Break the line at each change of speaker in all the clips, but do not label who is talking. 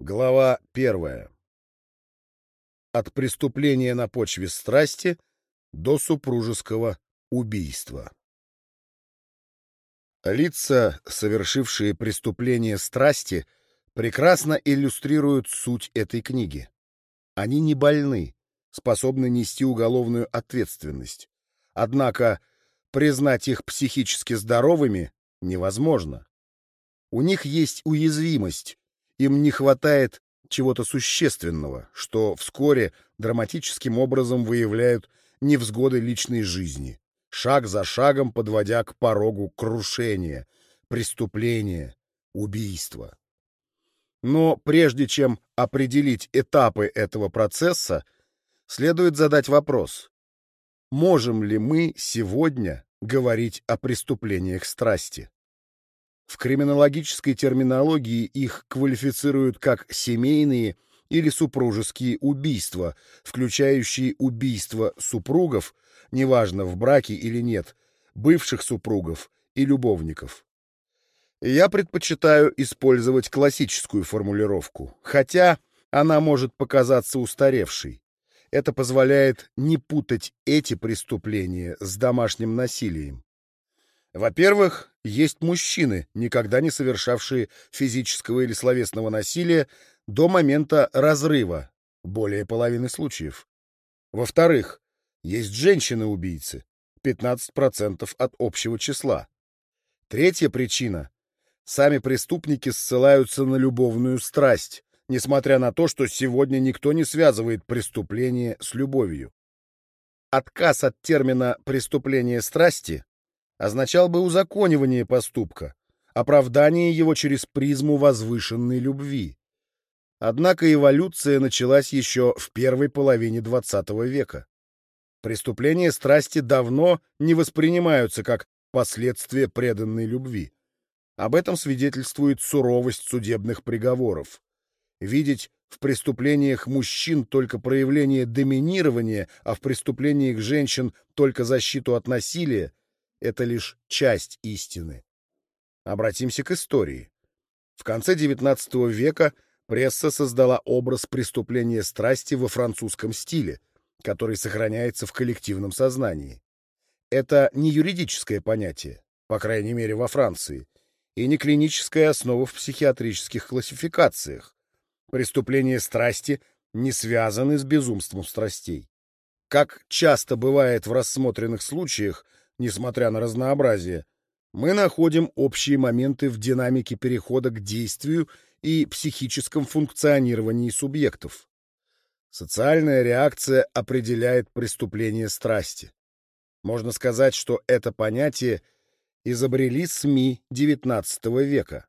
Глава первая. От преступления на почве страсти до супружеского убийства. Лица, совершившие преступление страсти, прекрасно иллюстрируют суть этой книги. Они не больны, способны нести уголовную ответственность. Однако признать их психически здоровыми невозможно. У них есть уязвимость, им не хватает чего-то существенного, что вскоре драматическим образом выявляют невзгоды личной жизни, шаг за шагом подводя к порогу крушения, преступления, убийства. Но прежде чем определить этапы этого процесса, следует задать вопрос, можем ли мы сегодня говорить о преступлениях страсти? В криминологической терминологии их квалифицируют как семейные или супружеские убийства, включающие убийства супругов, неважно в браке или нет, бывших супругов и любовников. Я предпочитаю использовать классическую формулировку, хотя она может показаться устаревшей. Это позволяет не путать эти преступления с домашним насилием. Во-первых, есть мужчины, никогда не совершавшие физического или словесного насилия до момента разрыва, более половины случаев. Во-вторых, есть женщины-убийцы, 15% от общего числа. Третья причина. Сами преступники ссылаются на любовную страсть, несмотря на то, что сегодня никто не связывает преступление с любовью. Отказ от термина «преступление страсти» означал бы узаконивание поступка, оправдание его через призму возвышенной любви. Однако эволюция началась еще в первой половине XX века. Преступления страсти давно не воспринимаются как последствия преданной любви. Об этом свидетельствует суровость судебных приговоров. Видеть в преступлениях мужчин только проявление доминирования, а в преступлениях женщин только защиту от насилия это лишь часть истины. Обратимся к истории. В конце XIX века пресса создала образ преступления страсти во французском стиле, который сохраняется в коллективном сознании. Это не юридическое понятие, по крайней мере во Франции, и не клиническая основа в психиатрических классификациях. Преступления страсти не связаны с безумством страстей. Как часто бывает в рассмотренных случаях, несмотря на разнообразие, мы находим общие моменты в динамике перехода к действию и психическом функционировании субъектов. Социальная реакция определяет преступление страсти. Можно сказать, что это понятие изобрели СМИ XIX века.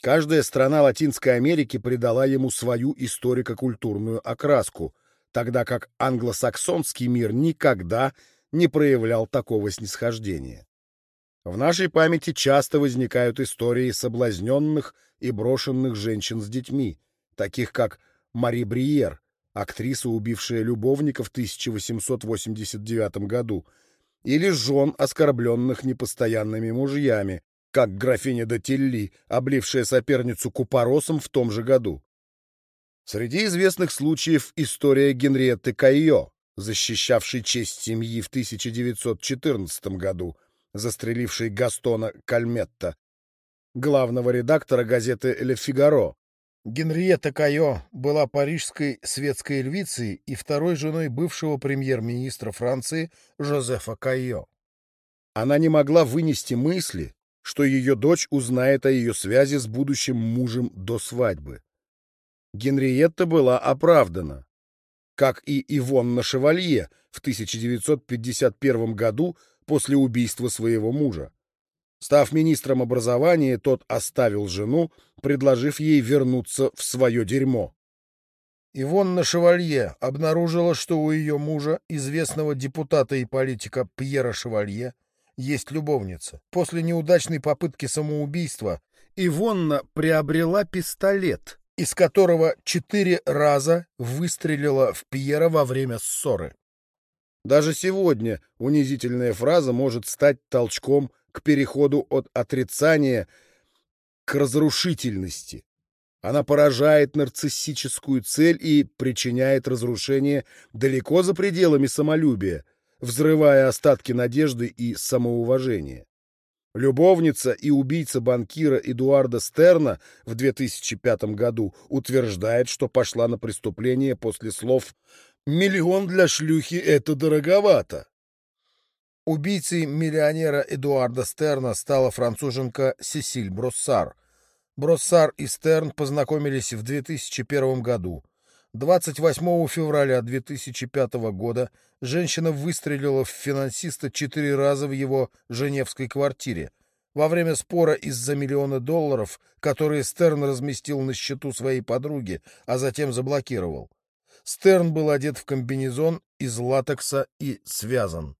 Каждая страна Латинской Америки придала ему свою историко-культурную окраску, тогда как англосаксонский мир никогда не проявлял такого снисхождения. В нашей памяти часто возникают истории соблазненных и брошенных женщин с детьми, таких как Мари Бриер, актриса, убившая любовника в 1889 году, или жен, оскорбленных непостоянными мужьями, как графиня де облившая соперницу купоросом в том же году. Среди известных случаев история Генриетты Кайо, защищавший честь семьи в 1914 году, застреливший Гастона Кальметта, главного редактора газеты «Ле Фигаро». Генриетта Кайо была парижской светской львицей и второй женой бывшего премьер-министра Франции Жозефа Кайо. Она не могла вынести мысли, что ее дочь узнает о ее связи с будущим мужем до свадьбы. Генриетта была оправдана как и Ивонна Шевалье в 1951 году после убийства своего мужа. Став министром образования, тот оставил жену, предложив ей вернуться в свое дерьмо. Ивонна Шевалье обнаружила, что у ее мужа, известного депутата и политика Пьера Шевалье, есть любовница. После неудачной попытки самоубийства Ивонна приобрела пистолет, из которого четыре раза выстрелила в Пьера во время ссоры. Даже сегодня унизительная фраза может стать толчком к переходу от отрицания к разрушительности. Она поражает нарциссическую цель и причиняет разрушение далеко за пределами самолюбия, взрывая остатки надежды и самоуважения. Любовница и убийца банкира Эдуарда Стерна в 2005 году утверждает, что пошла на преступление после слов «Миллион для шлюхи — это дороговато». Убийцей миллионера Эдуарда Стерна стала француженка Сесиль Броссар. Броссар и Стерн познакомились в 2001 году. 28 февраля 2005 года женщина выстрелила в финансиста четыре раза в его женевской квартире. Во время спора из-за миллиона долларов, которые Стерн разместил на счету своей подруги, а затем заблокировал. Стерн был одет в комбинезон из латекса и связан.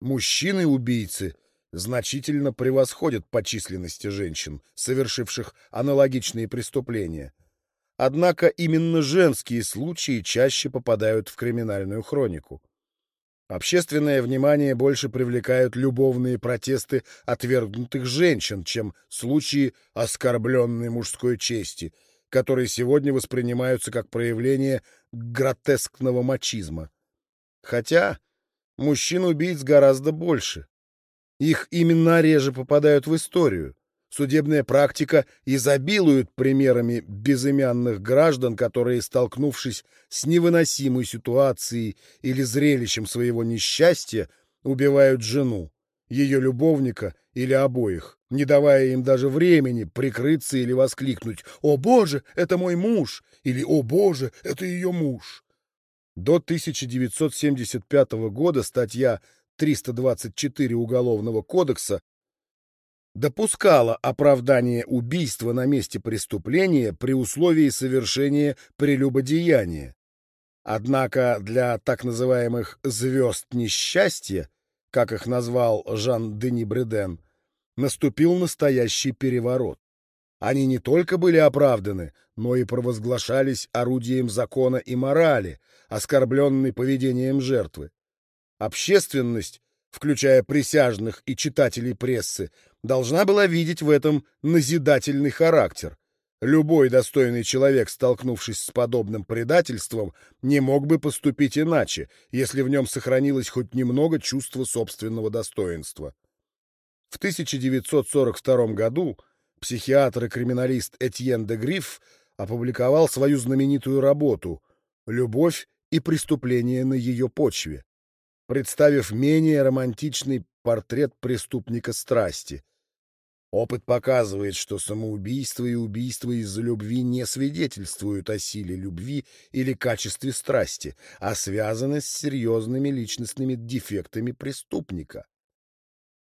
Мужчины-убийцы значительно превосходят по численности женщин, совершивших аналогичные преступления — Однако именно женские случаи чаще попадают в криминальную хронику. Общественное внимание больше привлекают любовные протесты отвергнутых женщин, чем случаи оскорбленной мужской чести, которые сегодня воспринимаются как проявление гротескного мачизма. Хотя мужчин-убийц гораздо больше. Их именно реже попадают в историю. Судебная практика изобилует примерами безымянных граждан, которые, столкнувшись с невыносимой ситуацией или зрелищем своего несчастья, убивают жену, ее любовника или обоих, не давая им даже времени прикрыться или воскликнуть «О боже, это мой муж!» или «О боже, это ее муж!». До 1975 года статья 324 Уголовного кодекса допускала оправдание убийства на месте преступления при условии совершения прелюбодеяния. Однако для так называемых «звезд несчастья», как их назвал Жан-Дени Бреден, наступил настоящий переворот. Они не только были оправданы, но и провозглашались орудием закона и морали, оскорбленной поведением жертвы. Общественность, включая присяжных и читателей прессы, должна была видеть в этом назидательный характер. Любой достойный человек, столкнувшись с подобным предательством, не мог бы поступить иначе, если в нем сохранилось хоть немного чувства собственного достоинства. В 1942 году психиатр и криминалист Этьен де Гриф опубликовал свою знаменитую работу «Любовь и преступление на ее почве», представив менее романтичный портрет преступника страсти, Опыт показывает, что самоубийство и убийство из-за любви не свидетельствуют о силе любви или качестве страсти, а связаны с серьезными личностными дефектами преступника.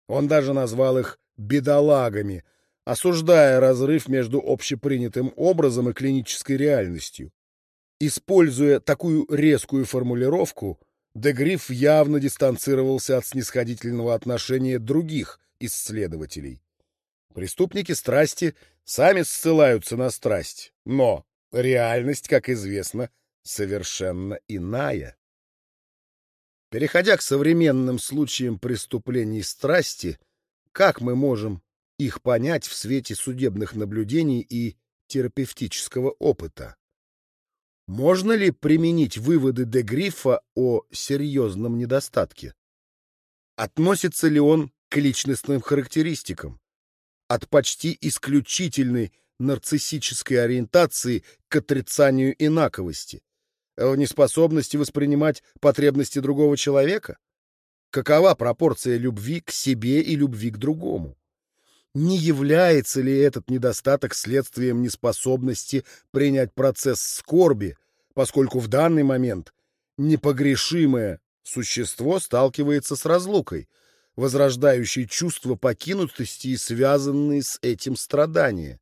Он даже назвал их «бедолагами», осуждая разрыв между общепринятым образом и клинической реальностью. Используя такую резкую формулировку, Дегриф явно дистанцировался от снисходительного отношения других исследователей. Преступники страсти сами ссылаются на страсть, но реальность, как известно, совершенно иная. Переходя к современным случаям преступлений страсти, как мы можем их понять в свете судебных наблюдений и терапевтического опыта? Можно ли применить выводы де Грифа о серьезном недостатке? Относится ли он к личностным характеристикам? От почти исключительной нарциссической ориентации к отрицанию инаковости, в неспособности воспринимать потребности другого человека? Какова пропорция любви к себе и любви к другому? Не является ли этот недостаток следствием неспособности принять процесс скорби, поскольку в данный момент непогрешимое существо сталкивается с разлукой, возрождающий чувство покинутости и связанные с этим страдания?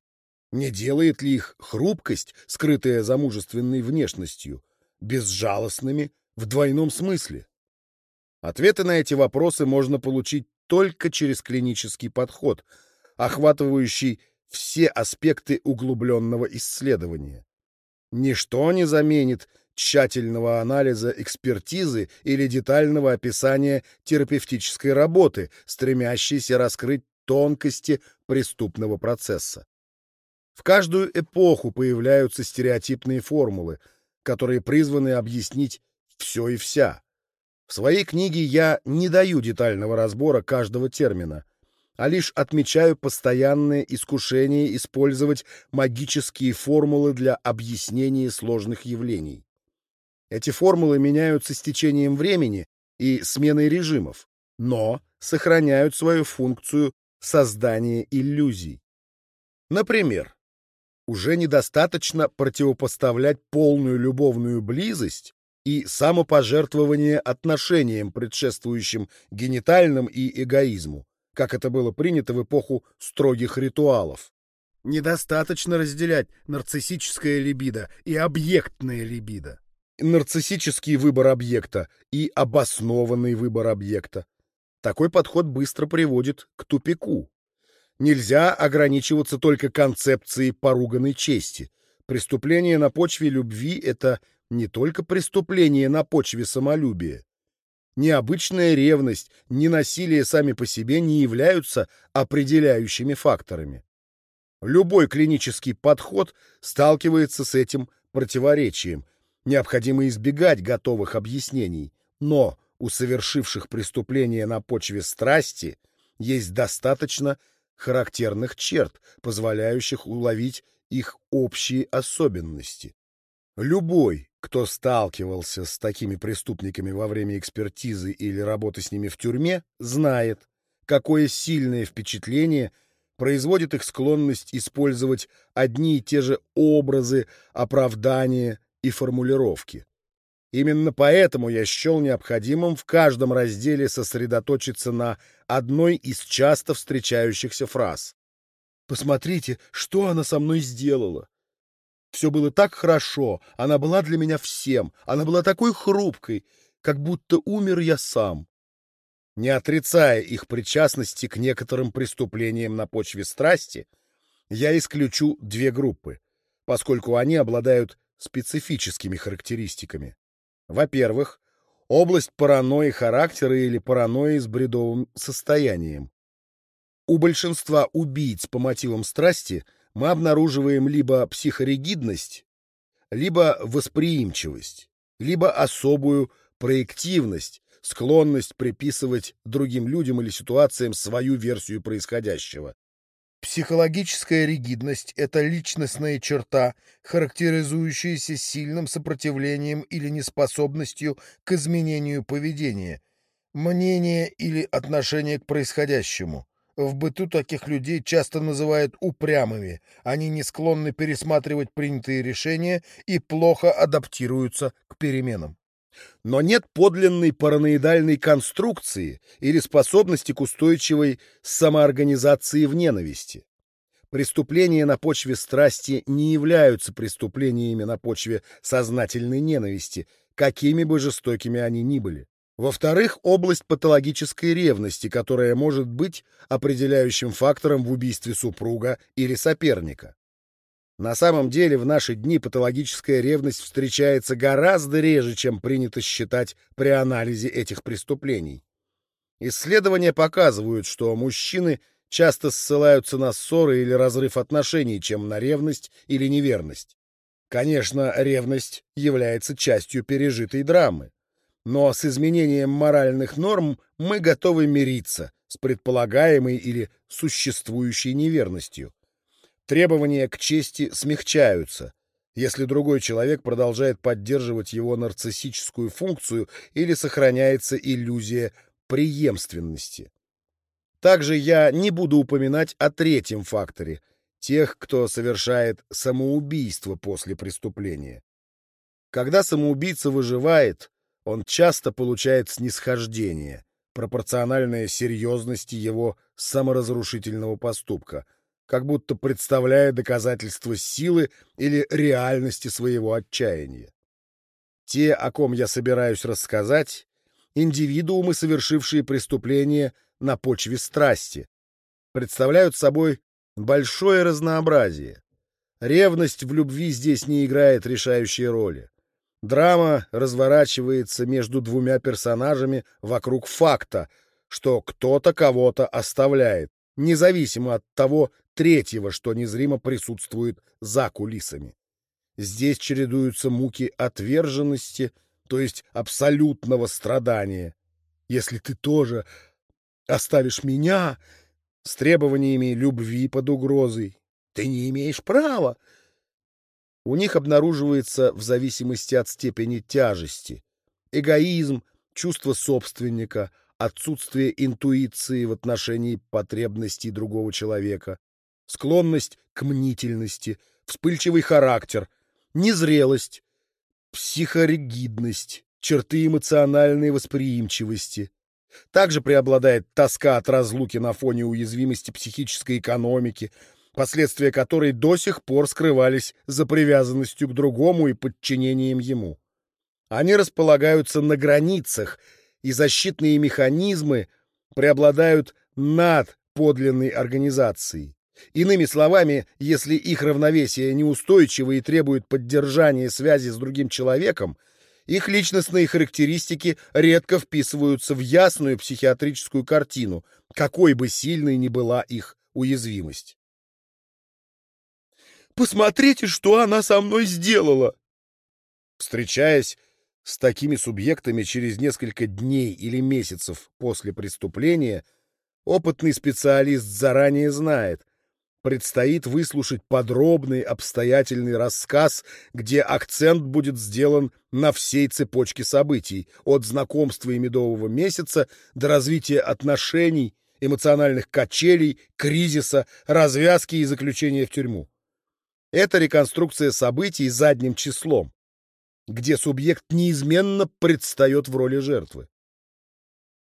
Не делает ли их хрупкость, скрытая за мужественной внешностью, безжалостными в двойном смысле? Ответы на эти вопросы можно получить только через клинический подход, охватывающий все аспекты углубленного исследования. Ничто не заменит тщательного анализа экспертизы или детального описания терапевтической работы, стремящейся раскрыть тонкости преступного процесса. В каждую эпоху появляются стереотипные формулы, которые призваны объяснить все и вся. В своей книге я не даю детального разбора каждого термина, а лишь отмечаю постоянное искушение использовать магические формулы для объяснения сложных явлений. Эти формулы меняются с течением времени и сменой режимов, но сохраняют свою функцию создания иллюзий. Например, уже недостаточно противопоставлять полную любовную близость и самопожертвование отношениям, предшествующим генитальным и эгоизму, как это было принято в эпоху строгих ритуалов. Недостаточно разделять нарциссическое либидо и объектное либидо. Нарциссический выбор объекта и обоснованный выбор объекта. Такой подход быстро приводит к тупику. Нельзя ограничиваться только концепцией поруганной чести. Преступление на почве любви — это не только преступление на почве самолюбия. Необычная ревность, ни насилие сами по себе не являются определяющими факторами. Любой клинический подход сталкивается с этим противоречием. Необходимо избегать готовых объяснений, но у совершивших преступления на почве страсти есть достаточно характерных черт, позволяющих уловить их общие особенности. Любой, кто сталкивался с такими преступниками во время экспертизы или работы с ними в тюрьме, знает, какое сильное впечатление производит их склонность использовать одни и те же образы, оправдания и формулировки. Именно поэтому я счел необходимым в каждом разделе сосредоточиться на одной из часто встречающихся фраз. «Посмотрите, что она со мной сделала!» Все было так хорошо, она была для меня всем, она была такой хрупкой, как будто умер я сам. Не отрицая их причастности к некоторым преступлениям на почве страсти, я исключу две группы, поскольку они обладают специфическими характеристиками. Во-первых, область паранойи характера или паранойи с бредовым состоянием. У большинства убийц по мотивам страсти мы обнаруживаем либо психоригидность, либо восприимчивость, либо особую проективность, склонность приписывать другим людям или ситуациям свою версию происходящего. Психологическая ригидность — это личностная черта, характеризующаяся сильным сопротивлением или неспособностью к изменению поведения, мнения или отношения к происходящему. В быту таких людей часто называют упрямыми, они не склонны пересматривать принятые решения и плохо адаптируются к переменам. Но нет подлинной параноидальной конструкции или способности к устойчивой самоорганизации в ненависти. Преступления на почве страсти не являются преступлениями на почве сознательной ненависти, какими бы жестокими они ни были. Во-вторых, область патологической ревности, которая может быть определяющим фактором в убийстве супруга или соперника. На самом деле в наши дни патологическая ревность встречается гораздо реже, чем принято считать при анализе этих преступлений. Исследования показывают, что мужчины часто ссылаются на ссоры или разрыв отношений, чем на ревность или неверность. Конечно, ревность является частью пережитой драмы. Но с изменением моральных норм мы готовы мириться с предполагаемой или существующей неверностью требования к чести смягчаются, если другой человек продолжает поддерживать его нарциссическую функцию или сохраняется иллюзия преемственности. Также я не буду упоминать о третьем факторе — тех, кто совершает самоубийство после преступления. Когда самоубийца выживает, он часто получает снисхождение, пропорциональное серьезности его саморазрушительного поступка — как будто представляя доказательства силы или реальности своего отчаяния. Те, о ком я собираюсь рассказать, индивидуумы, совершившие преступления на почве страсти, представляют собой большое разнообразие. Ревность в любви здесь не играет решающей роли. Драма разворачивается между двумя персонажами вокруг факта, что кто-то кого-то оставляет, независимо от того третьего, что незримо присутствует за кулисами. Здесь чередуются муки отверженности, то есть абсолютного страдания. Если ты тоже оставишь меня с требованиями любви под угрозой, ты не имеешь права. У них обнаруживается в зависимости от степени тяжести эгоизм, чувство собственника, отсутствие интуиции в отношении потребностей другого человека, склонность к мнительности, вспыльчивый характер, незрелость, психоригидность, черты эмоциональной восприимчивости. Также преобладает тоска от разлуки на фоне уязвимости психической экономики, последствия которой до сих пор скрывались за привязанностью к другому и подчинением ему. Они располагаются на границах, и защитные механизмы преобладают над подлинной организацией. Иными словами, если их равновесие неустойчиво и требует поддержания связи с другим человеком, их личностные характеристики редко вписываются в ясную психиатрическую картину, какой бы сильной ни была их уязвимость. «Посмотрите, что она со мной сделала!» Встречаясь с такими субъектами через несколько дней или месяцев после преступления, опытный специалист заранее знает, предстоит выслушать подробный обстоятельный рассказ, где акцент будет сделан на всей цепочке событий, от знакомства и медового месяца до развития отношений, эмоциональных качелей, кризиса, развязки и заключения в тюрьму. Это реконструкция событий задним числом, где субъект неизменно предстает в роли жертвы.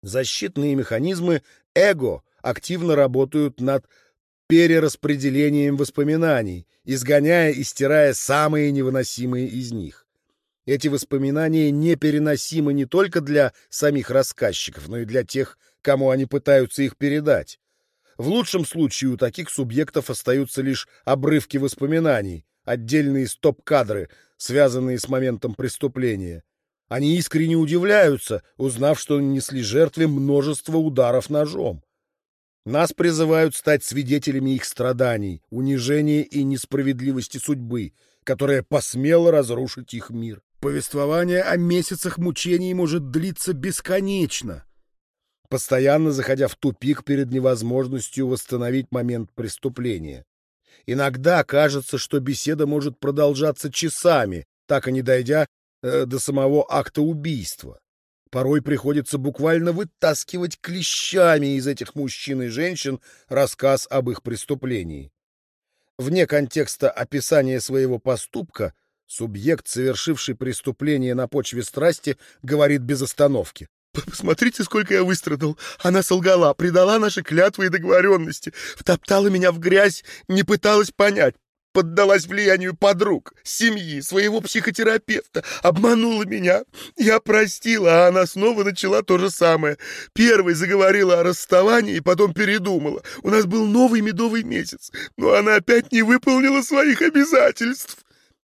Защитные механизмы эго активно работают над перераспределением воспоминаний, изгоняя и стирая самые невыносимые из них. Эти воспоминания непереносимы не только для самих рассказчиков, но и для тех, кому они пытаются их передать. В лучшем случае у таких субъектов остаются лишь обрывки воспоминаний, отдельные стоп-кадры, связанные с моментом преступления. Они искренне удивляются, узнав, что нанесли жертве множество ударов ножом. Нас призывают стать свидетелями их страданий, унижения и несправедливости судьбы, которая посмела разрушить их мир. Повествование о месяцах мучений может длиться бесконечно, постоянно заходя в тупик перед невозможностью восстановить момент преступления. Иногда кажется, что беседа может продолжаться часами, так и не дойдя э, до самого акта убийства. Порой приходится буквально вытаскивать клещами из этих мужчин и женщин рассказ об их преступлении. Вне контекста описания своего поступка субъект, совершивший преступление на почве страсти, говорит без остановки. Посмотрите, сколько я выстрадал. Она солгала, предала наши клятвы и договоренности, втоптала меня в грязь, не пыталась понять, поддалась влиянию подруг, семьи, своего психотерапевта, обманула меня. Я простила, а она снова начала то же самое. Первой заговорила о расставании, потом передумала. У нас был новый медовый месяц, но она опять не выполнила своих обязательств.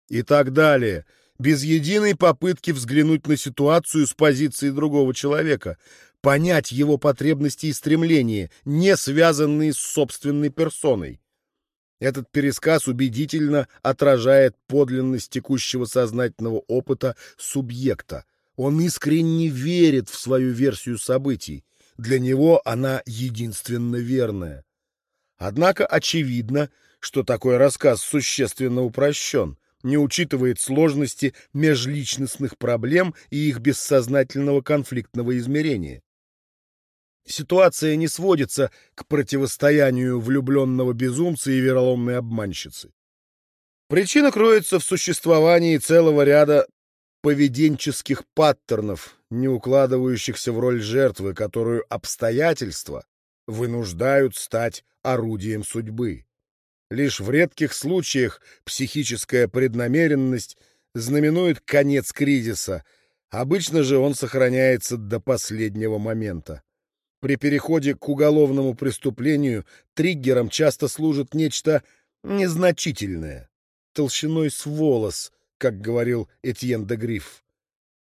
И так далее без единой попытки взглянуть на ситуацию с позиции другого человека, понять его потребности и стремления, не связанные с собственной персоной. Этот пересказ убедительно отражает подлинность текущего сознательного опыта субъекта. Он искренне верит в свою версию событий. Для него она единственно верная. Однако очевидно, что такой рассказ существенно упрощен не учитывает сложности межличностных проблем и их бессознательного конфликтного измерения. Ситуация не сводится к противостоянию влюбленного безумца и вероломной обманщицы. Причина кроется в существовании целого ряда поведенческих паттернов, не укладывающихся в роль жертвы, которую обстоятельства вынуждают стать орудием судьбы. Лишь в редких случаях психическая преднамеренность знаменует конец кризиса, обычно же он сохраняется до последнего момента. При переходе к уголовному преступлению триггером часто служит нечто незначительное, толщиной с волос, как говорил Этьен де Гриф.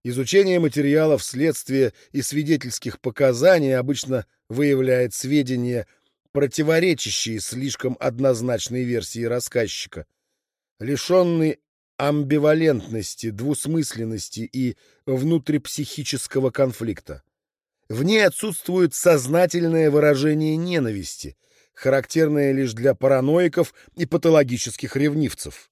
Изучение материалов следствия и свидетельских показаний обычно выявляет сведения противоречащие слишком однозначной версии рассказчика, лишенный амбивалентности, двусмысленности и внутрипсихического конфликта. В ней отсутствует сознательное выражение ненависти, характерное лишь для параноиков и патологических ревнивцев.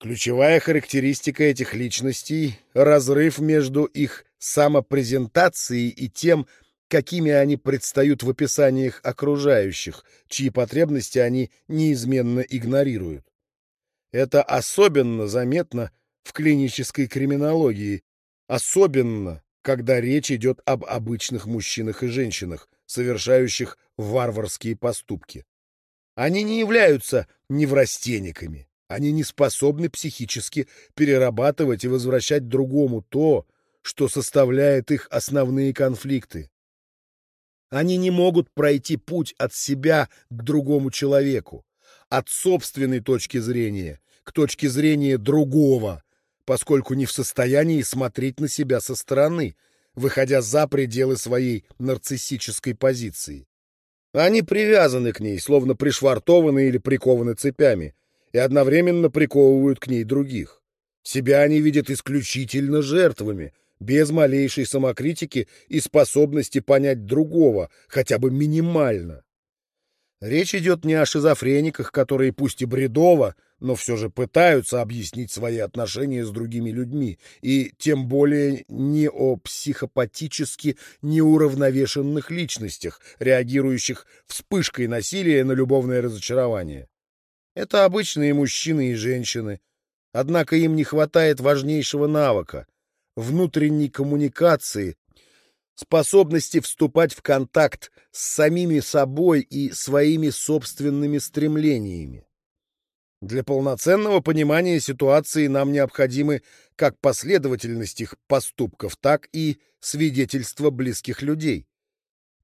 Ключевая характеристика этих личностей — разрыв между их самопрезентацией и тем, какими они предстают в описаниях окружающих, чьи потребности они неизменно игнорируют. Это особенно заметно в клинической криминологии, особенно когда речь идет об обычных мужчинах и женщинах, совершающих варварские поступки. Они не являются неврастенниками, они не способны психически перерабатывать и возвращать другому то, что составляет их основные конфликты. Они не могут пройти путь от себя к другому человеку, от собственной точки зрения к точке зрения другого, поскольку не в состоянии смотреть на себя со стороны, выходя за пределы своей нарциссической позиции. Они привязаны к ней, словно пришвартованы или прикованы цепями, и одновременно приковывают к ней других. Себя они видят исключительно жертвами, без малейшей самокритики и способности понять другого, хотя бы минимально. Речь идет не о шизофрениках, которые пусть и бредово, но все же пытаются объяснить свои отношения с другими людьми, и тем более не о психопатически неуравновешенных личностях, реагирующих вспышкой насилия на любовное разочарование. Это обычные мужчины и женщины, однако им не хватает важнейшего навыка — внутренней коммуникации способности вступать в контакт с самими собой и своими собственными стремлениями. Для полноценного понимания ситуации нам необходимы как последовательность их поступков, так и свидетельства близких людей.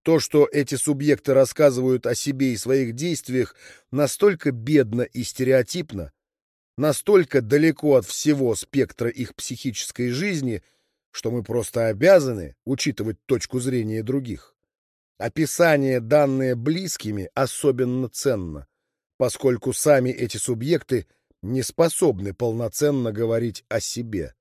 То, что эти субъекты рассказывают о себе и своих действиях, настолько бедно и стереотипно, настолько далеко от всего спектра их психической жизни – что мы просто обязаны учитывать точку зрения других. Описание, данное близкими, особенно ценно, поскольку сами эти субъекты не способны полноценно говорить о себе.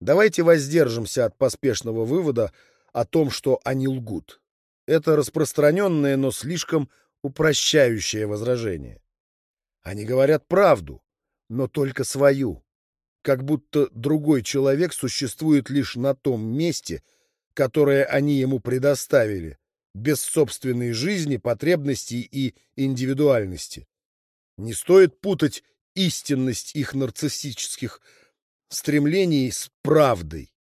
Давайте воздержимся от поспешного вывода о том, что они лгут. Это распространенное, но слишком упрощающее возражение. Они говорят правду, но только свою как будто другой человек существует лишь на том месте, которое они ему предоставили, без собственной жизни, потребностей и индивидуальности. Не стоит путать истинность их нарциссических стремлений с правдой,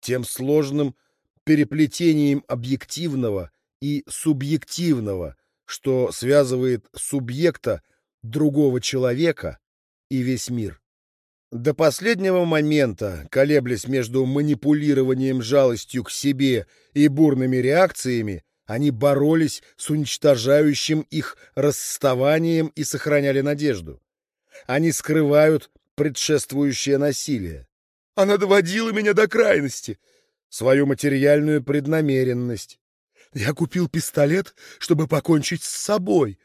тем сложным переплетением объективного и субъективного, что связывает субъекта другого человека и весь мир. До последнего момента, колеблясь между манипулированием жалостью к себе и бурными реакциями, они боролись с уничтожающим их расставанием и сохраняли надежду. Они скрывают предшествующее насилие. Она доводила меня до крайности, свою материальную преднамеренность. Я купил пистолет, чтобы покончить с собой.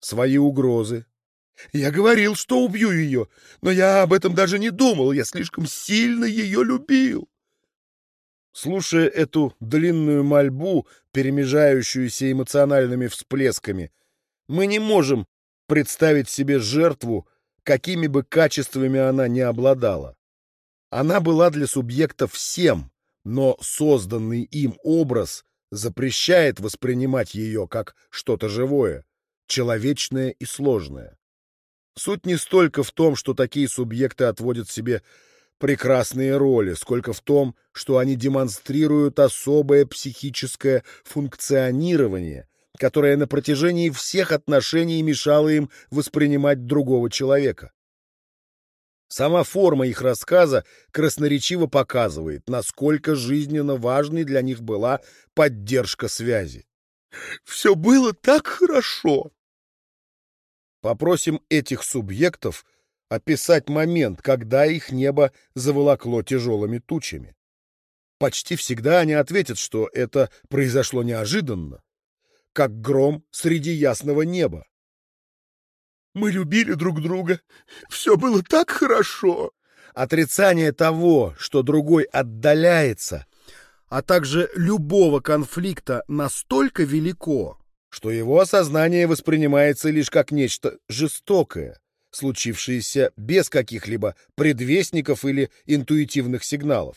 Свои угрозы, я говорил, что убью ее, но я об этом даже не думал, я слишком сильно ее любил. Слушая эту длинную мольбу, перемежающуюся эмоциональными всплесками, мы не можем представить себе жертву, какими бы качествами она ни обладала. Она была для субъекта всем, но созданный им образ запрещает воспринимать ее как что-то живое, человечное и сложное. Суть не столько в том, что такие субъекты отводят себе прекрасные роли, сколько в том, что они демонстрируют особое психическое функционирование, которое на протяжении всех отношений мешало им воспринимать другого человека. Сама форма их рассказа красноречиво показывает, насколько жизненно важной для них была поддержка связи. «Все было так хорошо!» Попросим этих субъектов описать момент, когда их небо заволокло тяжелыми тучами. Почти всегда они ответят, что это произошло неожиданно. как гром среди ясного неба.
Мы любили друг друга. Все было так хорошо.
Отрицание того, что другой отдаляется, а также любого конфликта настолько велико, что его осознание воспринимается лишь как нечто жестокое, случившееся без каких-либо предвестников или интуитивных сигналов.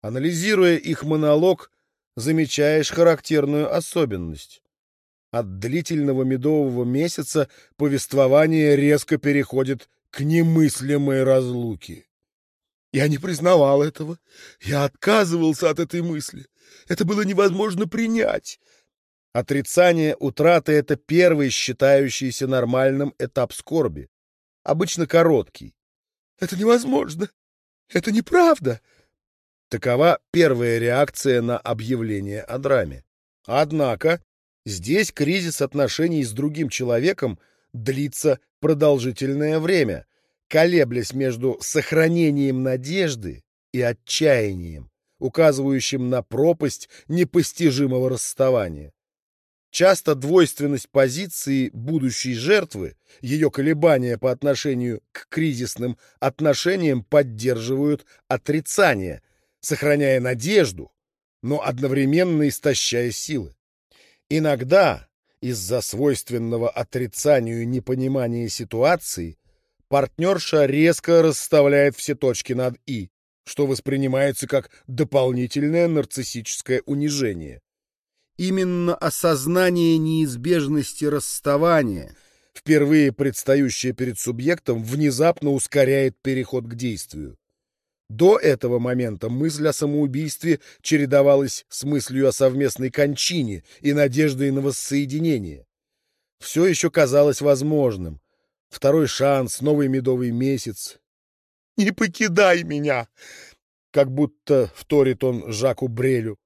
Анализируя их монолог, замечаешь характерную особенность. От длительного медового месяца повествование резко переходит к немыслимой разлуке.
Я не признавал этого. Я отказывался от этой мысли. Это было невозможно принять.
Отрицание утраты — это первый считающийся нормальным этап скорби. Обычно короткий.
Это невозможно. Это неправда.
Такова первая реакция на объявление о драме. Однако здесь кризис отношений с другим человеком длится продолжительное время, колеблясь между сохранением надежды и отчаянием, указывающим на пропасть непостижимого расставания. Часто двойственность позиции будущей жертвы, ее колебания по отношению к кризисным отношениям поддерживают отрицание, сохраняя надежду, но одновременно истощая силы. Иногда из-за свойственного отрицанию непонимания ситуации партнерша резко расставляет все точки над «и», что воспринимается как дополнительное нарциссическое унижение. Именно осознание неизбежности расставания, впервые предстающее перед субъектом, внезапно ускоряет переход к действию. До этого момента мысль о самоубийстве чередовалась с мыслью о совместной кончине и надеждой на воссоединение. Все еще казалось возможным. Второй шанс, новый медовый месяц.
«Не покидай меня!»
Как будто вторит он Жаку Брелю.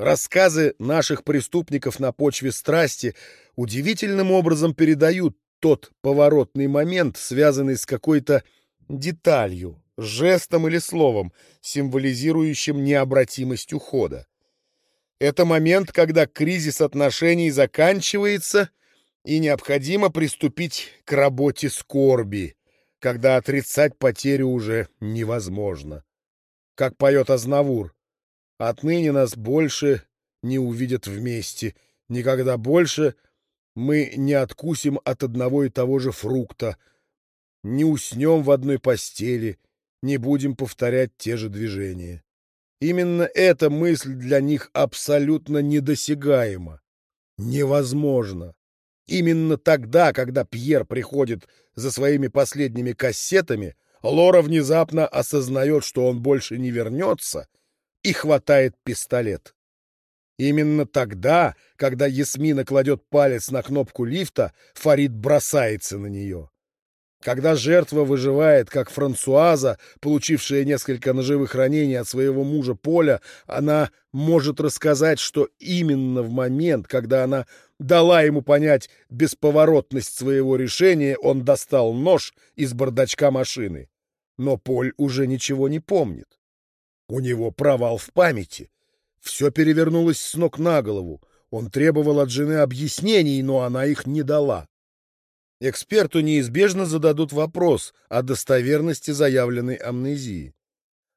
Рассказы наших преступников на почве страсти удивительным образом передают тот поворотный момент, связанный с какой-то деталью, жестом или словом, символизирующим необратимость ухода. Это момент, когда кризис отношений заканчивается, и необходимо приступить к работе скорби, когда отрицать потерю уже невозможно. Как поет Азнавур, Отныне нас больше не увидят вместе. Никогда больше мы не откусим от одного и того же фрукта, не уснем в одной постели, не будем повторять те же движения. Именно эта мысль для них абсолютно недосягаема. Невозможно. Именно тогда, когда Пьер приходит за своими последними кассетами, Лора внезапно осознает, что он больше не вернется — и хватает пистолет. Именно тогда, когда Ясмина кладет палец на кнопку лифта, Фарид бросается на нее. Когда жертва выживает, как Франсуаза, получившая несколько ножевых ранений от своего мужа Поля, она может рассказать, что именно в момент, когда она дала ему понять бесповоротность своего решения, он достал нож из бардачка машины. Но Поль уже ничего не помнит. У него провал в памяти. Все перевернулось с ног на голову. Он требовал от жены объяснений, но она их не дала. Эксперту неизбежно зададут вопрос о достоверности заявленной амнезии.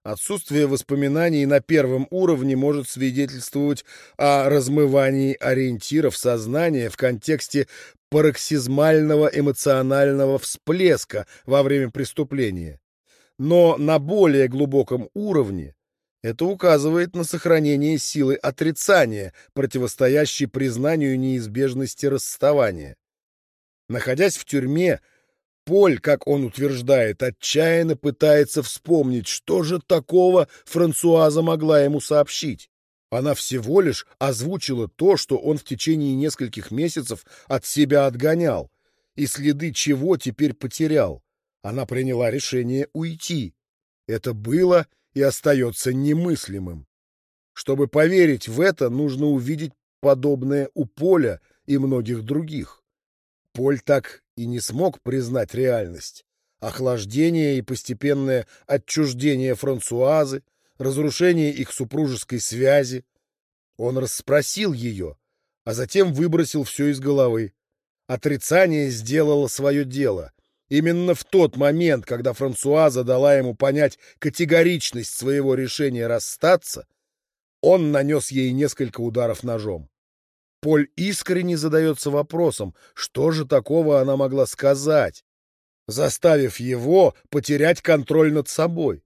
Отсутствие воспоминаний на первом уровне может свидетельствовать о размывании ориентиров сознания в контексте пароксизмального эмоционального всплеска во время преступления. Но на более глубоком уровне это указывает на сохранение силы отрицания, противостоящей признанию неизбежности расставания. Находясь в тюрьме, Поль, как он утверждает, отчаянно пытается вспомнить, что же такого Франсуаза могла ему сообщить. Она всего лишь озвучила то, что он в течение нескольких месяцев от себя отгонял, и следы чего теперь потерял. Она приняла решение уйти. Это было и остается немыслимым. Чтобы поверить в это, нужно увидеть подобное у Поля и многих других. Поль так и не смог признать реальность. Охлаждение и постепенное отчуждение Франсуазы, разрушение их супружеской связи. Он расспросил ее, а затем выбросил все из головы. Отрицание сделало свое дело. Именно в тот момент, когда Франсуаза дала ему понять категоричность своего решения расстаться, он нанес ей несколько ударов ножом. Поль искренне задается вопросом, что же такого она могла сказать, заставив его потерять контроль над собой.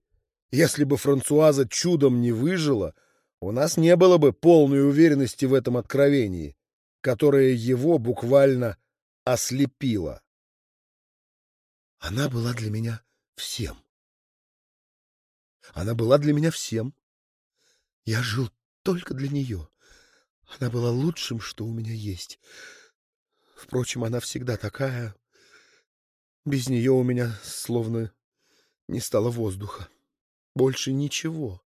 Если бы Франсуаза чудом не выжила, у нас не было бы полной уверенности в этом откровении, которое его буквально ослепило.
Она была для меня всем. Она была для меня всем. Я жил только для нее. Она была лучшим, что у меня есть. Впрочем, она всегда такая. Без нее у меня словно не стало воздуха. Больше ничего.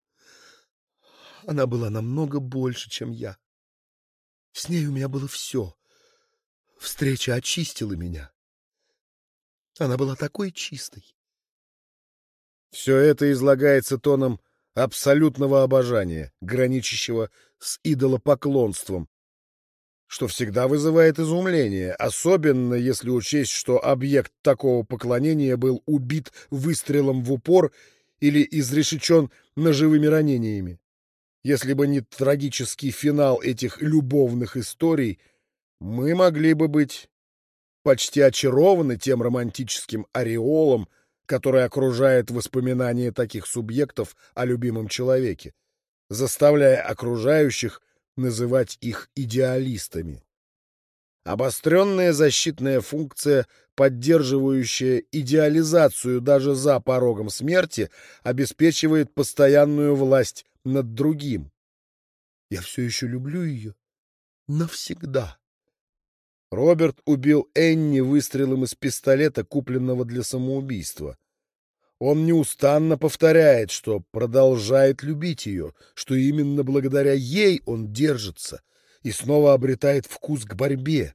Она была намного больше, чем я. С ней у меня было все. Встреча очистила меня. Она была такой чистой.
Все это излагается тоном абсолютного обожания, граничащего с идолопоклонством, что всегда вызывает изумление, особенно если учесть, что объект такого поклонения был убит выстрелом в упор или изрешечен ножевыми ранениями. Если бы не трагический финал этих любовных историй, мы могли бы быть почти очарованы тем романтическим ореолом, который окружает воспоминания таких субъектов о любимом человеке, заставляя окружающих называть их идеалистами. Обостренная защитная функция, поддерживающая идеализацию даже за порогом смерти, обеспечивает постоянную власть над другим.
Я все еще люблю ее навсегда.
Роберт убил Энни выстрелом из пистолета, купленного для самоубийства. Он неустанно повторяет, что продолжает любить ее, что именно благодаря ей он держится и снова обретает вкус к борьбе,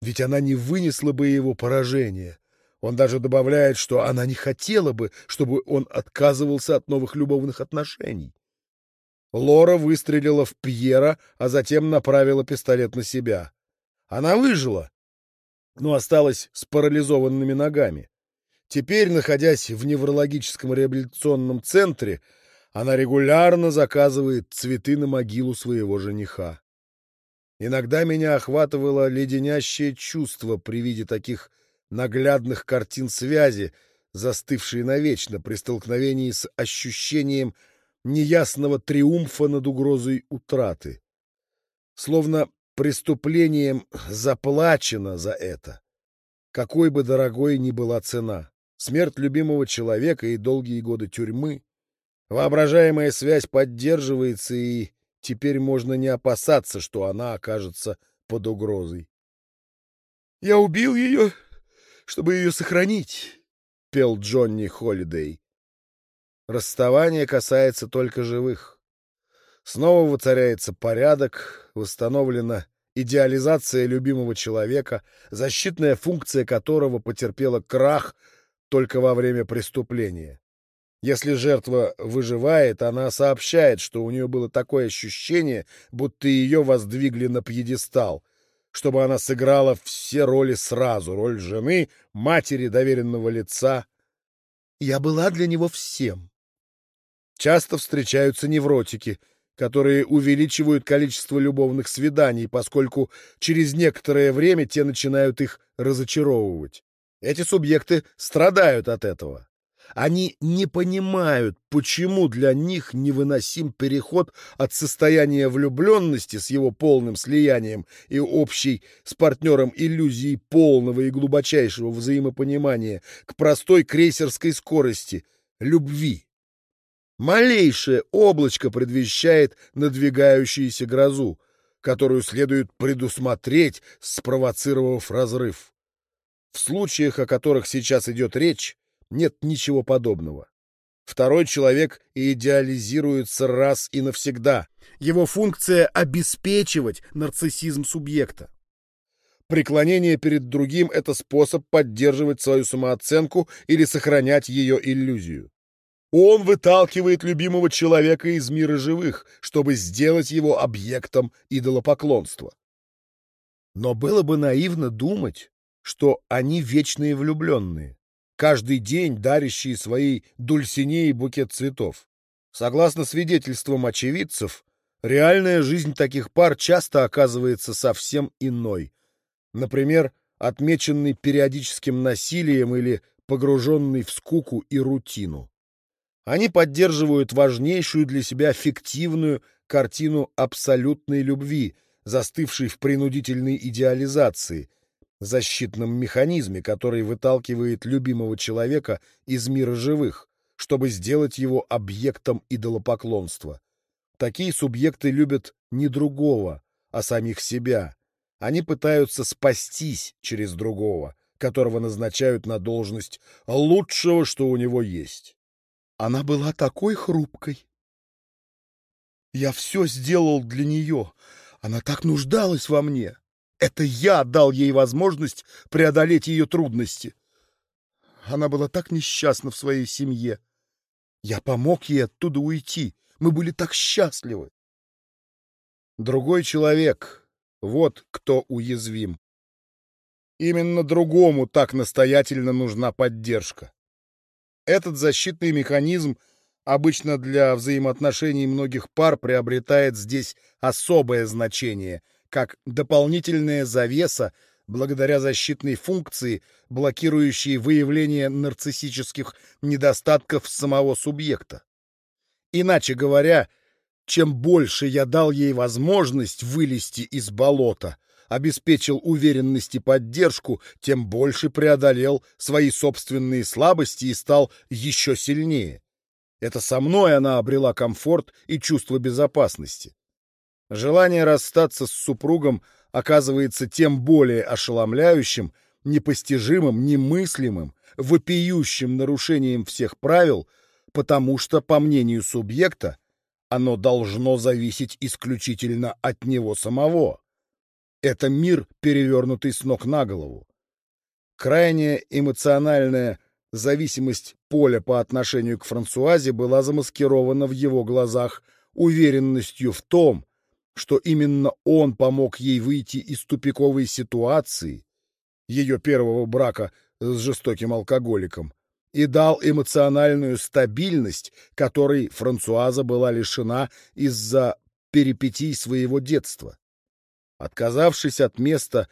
ведь она не вынесла бы его поражения. Он даже добавляет, что она не хотела бы, чтобы он отказывался от новых любовных отношений. Лора выстрелила в Пьера, а затем направила пистолет на себя. Она выжила, но осталась с парализованными ногами. Теперь, находясь в неврологическом реабилитационном центре, она регулярно заказывает цветы на могилу своего жениха. Иногда меня охватывало леденящее чувство при виде таких наглядных картин связи, застывшие навечно при столкновении с ощущением неясного триумфа над угрозой утраты. Словно преступлением заплачено за это. Какой бы дорогой ни была цена. Смерть любимого человека и долгие годы тюрьмы. Воображаемая связь поддерживается, и теперь можно не опасаться, что она окажется под угрозой.
«Я убил ее, чтобы ее сохранить», — пел Джонни Холидей.
Расставание касается только живых. Снова воцаряется порядок, восстановлена идеализация любимого человека, защитная функция которого потерпела крах только во время преступления. Если жертва выживает, она сообщает, что у нее было такое ощущение, будто ее воздвигли на пьедестал, чтобы она сыграла все роли сразу — роль жены, матери, доверенного лица.
Я была для него всем.
Часто встречаются невротики — которые увеличивают количество любовных свиданий, поскольку через некоторое время те начинают их разочаровывать. Эти субъекты страдают от этого. Они не понимают, почему для них невыносим переход от состояния влюбленности с его полным слиянием и общей с партнером иллюзии полного и глубочайшего взаимопонимания к простой крейсерской скорости — любви. Малейшее облачко предвещает надвигающуюся грозу, которую следует предусмотреть, спровоцировав разрыв. В случаях, о которых сейчас идет речь, нет ничего подобного. Второй человек идеализируется раз и навсегда. Его функция — обеспечивать нарциссизм субъекта. Преклонение перед другим — это способ поддерживать свою самооценку или сохранять ее иллюзию. Он выталкивает любимого человека из мира живых, чтобы сделать его объектом идолопоклонства. Но было бы наивно думать, что они вечные влюбленные, каждый день дарящие своей Дульсинеи букет цветов. Согласно свидетельствам очевидцев, реальная жизнь таких пар часто оказывается совсем иной. Например, отмеченный периодическим насилием или погруженный в скуку и рутину. Они поддерживают важнейшую для себя фиктивную картину абсолютной любви, застывшей в принудительной идеализации, защитном механизме, который выталкивает любимого человека из мира живых, чтобы сделать его объектом идолопоклонства. Такие субъекты любят не другого, а самих себя. Они пытаются спастись через другого, которого назначают на должность лучшего, что у него есть.
Она была такой хрупкой. Я все сделал для нее. Она так нуждалась во мне. Это я дал ей возможность преодолеть ее трудности. Она была так несчастна в своей семье. Я помог ей оттуда уйти. Мы были так счастливы.
Другой человек — вот кто уязвим. Именно другому так настоятельно нужна поддержка. Этот защитный механизм обычно для взаимоотношений многих пар приобретает здесь особое значение, как дополнительная завеса благодаря защитной функции, блокирующей выявление нарциссических недостатков самого субъекта. Иначе говоря, чем больше я дал ей возможность вылезти из болота, обеспечил уверенность и поддержку, тем больше преодолел свои собственные слабости и стал еще сильнее. Это со мной она обрела комфорт и чувство безопасности. Желание расстаться с супругом оказывается тем более ошеломляющим, непостижимым, немыслимым, вопиющим нарушением всех правил, потому что, по мнению субъекта, оно должно зависеть исключительно от него самого. Это мир, перевернутый с ног на голову. Крайняя эмоциональная зависимость Поля по отношению к Франсуазе была замаскирована в его глазах уверенностью в том, что именно он помог ей выйти из тупиковой ситуации, ее первого брака с жестоким алкоголиком, и дал эмоциональную стабильность, которой Франсуаза была лишена из-за перипетий своего детства. Отказавшись от места,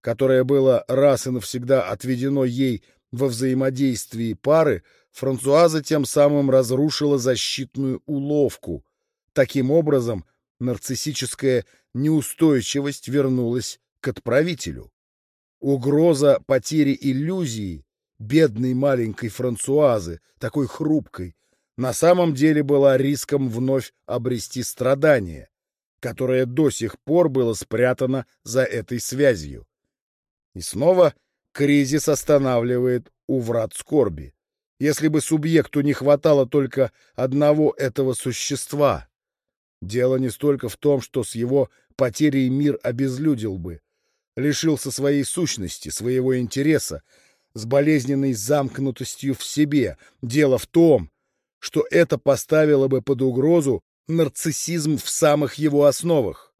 которое было раз и навсегда отведено ей во взаимодействии пары, Франсуаза тем самым разрушила защитную уловку. Таким образом, нарциссическая неустойчивость вернулась к отправителю. Угроза потери иллюзии бедной маленькой Франсуазы, такой хрупкой, на самом деле была риском вновь обрести страдания которое до сих пор было спрятано за этой связью. И снова кризис останавливает у врат скорби. Если бы субъекту не хватало только одного этого существа. Дело не столько в том, что с его потерей мир обезлюдил бы, лишился своей сущности, своего интереса, с болезненной замкнутостью в себе. Дело в том, что это поставило бы под угрозу нарциссизм в самых его основах.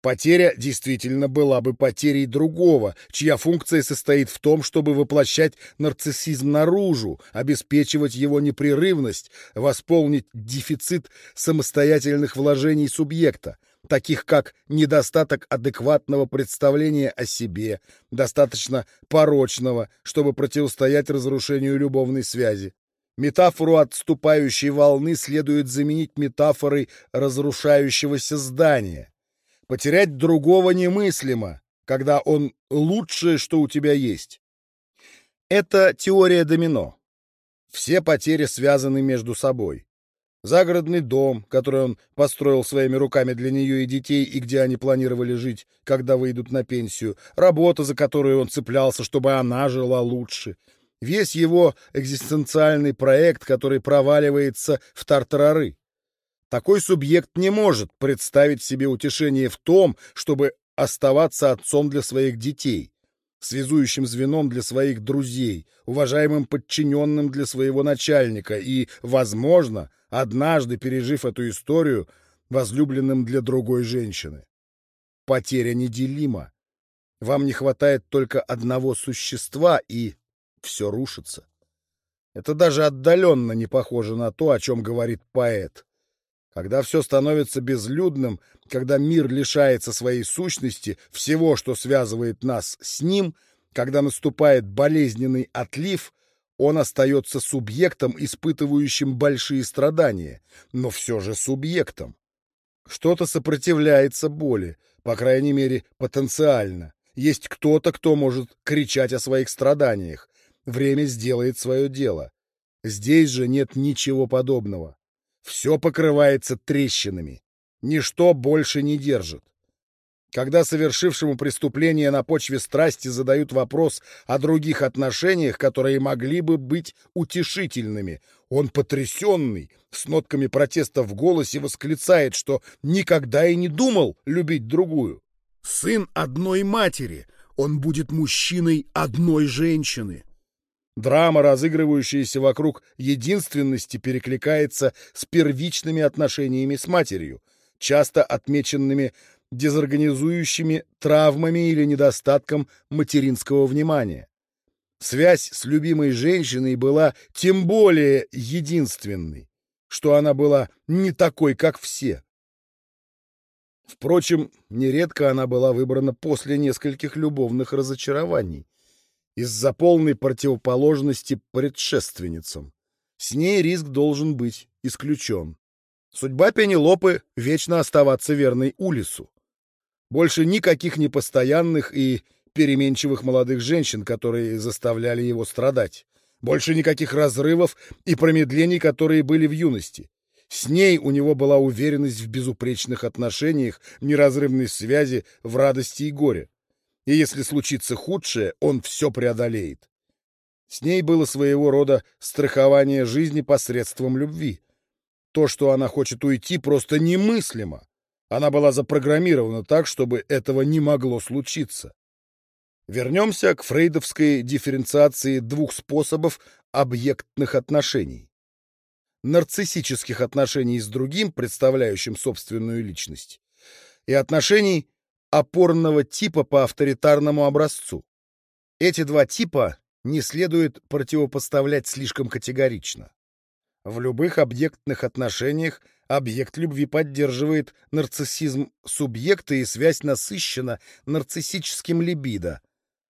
Потеря действительно была бы потерей другого, чья функция состоит в том, чтобы воплощать нарциссизм наружу, обеспечивать его непрерывность, восполнить дефицит самостоятельных вложений субъекта, таких как недостаток адекватного представления о себе, достаточно порочного, чтобы противостоять разрушению любовной связи, Метафору отступающей волны следует заменить метафорой разрушающегося здания. Потерять другого немыслимо, когда он лучшее, что у тебя есть. Это теория домино. Все потери связаны между собой. Загородный дом, который он построил своими руками для нее и детей, и где они планировали жить, когда выйдут на пенсию, работа, за которую он цеплялся, чтобы она жила лучше — весь его экзистенциальный проект, который проваливается в тартарары. Такой субъект не может представить себе утешение в том, чтобы оставаться отцом для своих детей, связующим звеном для своих друзей, уважаемым подчиненным для своего начальника и, возможно, однажды пережив эту историю, возлюбленным для другой женщины. Потеря неделима, Вам не хватает только одного существа, и все рушится. Это даже отдаленно не похоже на то, о чем говорит поэт. Когда все становится безлюдным, когда мир лишается своей сущности, всего, что связывает нас с ним, когда наступает болезненный отлив, он остается субъектом, испытывающим большие страдания, но все же субъектом. Что-то сопротивляется боли, по крайней мере, потенциально. Есть кто-то, кто может кричать о своих страданиях. Время сделает свое дело. Здесь же нет ничего подобного. Все покрывается трещинами. Ничто больше не держит. Когда совершившему преступление на почве страсти задают вопрос о других отношениях, которые могли бы быть утешительными, он потрясенный, с нотками протеста в голосе восклицает, что никогда и не думал любить другую. Сын одной матери, он будет мужчиной одной женщины. Драма, разыгрывающаяся вокруг единственности, перекликается с первичными отношениями с матерью, часто отмеченными дезорганизующими травмами или недостатком материнского внимания. Связь с любимой женщиной была тем более единственной, что она была не такой, как все. Впрочем, нередко она была выбрана после нескольких любовных разочарований, из-за полной противоположности предшественницам. С ней риск должен быть исключен. Судьба Пенелопы — вечно оставаться верной Улису. Больше никаких непостоянных и переменчивых молодых женщин, которые заставляли его страдать. Больше никаких разрывов и промедлений, которые были в юности. С ней у него была уверенность в безупречных отношениях, неразрывной связи в радости и горе. И если случится худшее, он все преодолеет. С ней было своего рода страхование жизни посредством любви. То, что она хочет уйти, просто немыслимо. Она была запрограммирована так, чтобы этого не могло случиться. Вернемся к фрейдовской дифференциации двух способов объектных отношений. Нарциссических отношений с другим, представляющим собственную личность, и отношений опорного типа по авторитарному образцу. Эти два типа не следует противопоставлять слишком категорично. В любых объектных отношениях Объект любви поддерживает нарциссизм субъекта и связь насыщена нарциссическим либидо.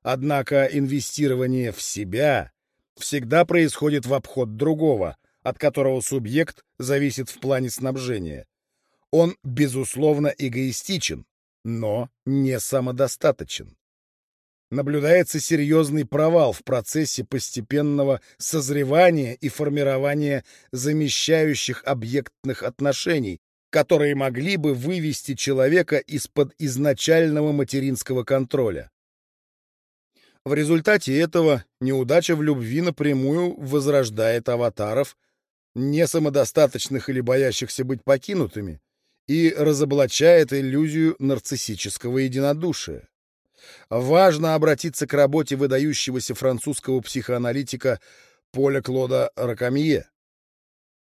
Однако инвестирование в себя всегда происходит в обход другого, от которого субъект зависит в плане снабжения. Он, безусловно, эгоистичен, но не самодостаточен наблюдается серьезный провал в процессе постепенного созревания и формирования замещающих объектных отношений, которые могли бы вывести человека из-под изначального материнского контроля. В результате этого неудача в любви напрямую возрождает аватаров, не самодостаточных или боящихся быть покинутыми, и разоблачает иллюзию нарциссического единодушия. Важно обратиться к работе выдающегося французского психоаналитика Поля Клода Ракамье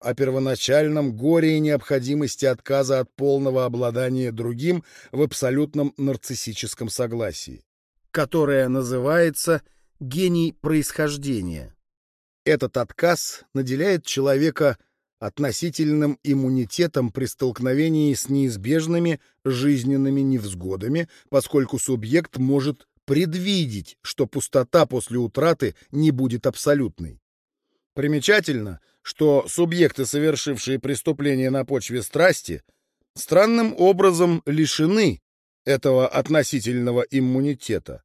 о первоначальном горе и необходимости отказа от полного обладания другим в абсолютном нарциссическом согласии, которое называется «гений происхождения». Этот отказ наделяет человека относительным иммунитетом при столкновении с неизбежными жизненными невзгодами, поскольку субъект может предвидеть, что пустота после утраты не будет абсолютной. Примечательно, что субъекты, совершившие преступление на почве страсти, странным образом лишены этого относительного иммунитета.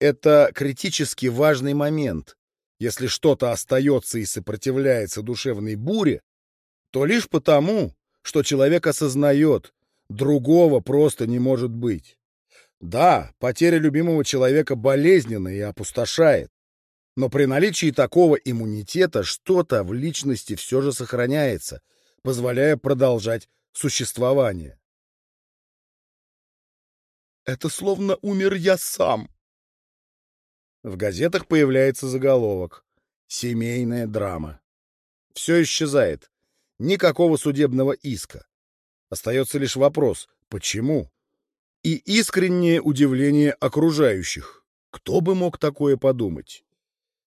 Это критически важный момент, если что-то остается и сопротивляется душевной буре, то лишь потому, что человек осознает, другого просто не может быть. Да, потеря любимого человека болезненна и опустошает, но при наличии такого иммунитета что-то в личности все же сохраняется, позволяя продолжать существование.
«Это словно умер я сам»,
в газетах появляется заголовок «Семейная драма». Все исчезает. Никакого судебного иска. Остается лишь вопрос «Почему?». и искреннее удивление окружающих. Кто бы мог такое подумать?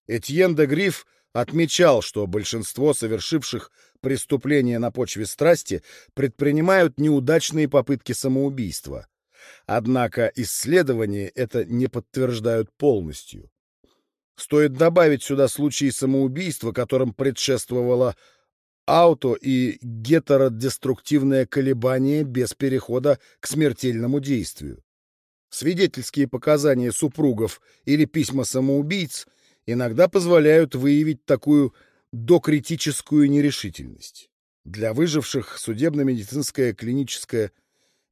Этьен де Гриф отмечал, что большинство совершивших преступления на почве страсти предпринимают неудачные попытки самоубийства. Однако исследования это не подтверждают полностью. Стоит добавить сюда случаи самоубийства, которым предшествовало ауто и гетеродеструктивное колебание без перехода к смертельному действию. Свидетельские показания супругов или письма самоубийц иногда позволяют выявить такую докритическую нерешительность. Для выживших судебно-медицинская клиническая